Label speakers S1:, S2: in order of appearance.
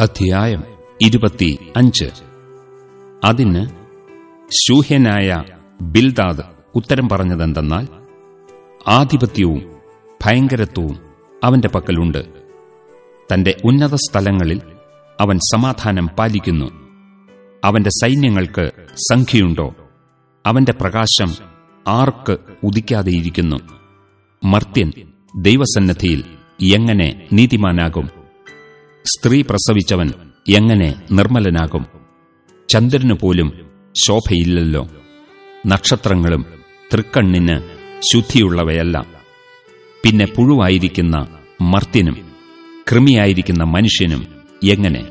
S1: അധ്യായം ഇരുപത്തി അഞ്ച് അതിന് ശൂഹ്യനായ ബിൽദാദ് ഉത്തരം പറഞ്ഞതെന്തെന്നാൽ ആധിപത്യവും ഭയങ്കരത്വവും അവന്റെ പക്കലുണ്ട്. തന്റെ ഉന്നത സ്ഥലങ്ങളിൽ അവൻ സമാധാനം പാലിക്കുന്നു. അവന്റെ സൈന്യങ്ങൾക്ക് സംഖ്യയുണ്ടോ? അവന്റെ പ്രകാശം ആർക്ക് ഉദിക്കാതെയിരിക്കുന്നു? മർത്യൻ ദൈവസന്നദ്ധിയിൽ എങ്ങനെ നീതിമാനാകും? സ്ത്രീ പ്രസവിച്ചവൻ എങ്ങനെ നിർമ്മലനാകും? ചന്ദ്രനു പോലും ശോഭയില്ലല്ലോ. നക്ഷത്രങ്ങളും തൃക്കണ്ണിന് ശുദ്ധിയുള്ളവയല്ല. പിന്നെ പുഴുവായിരിക്കുന്ന മർത്തിനും കൃമിയായിരിക്കുന്ന മനുഷ്യനും എങ്ങനെ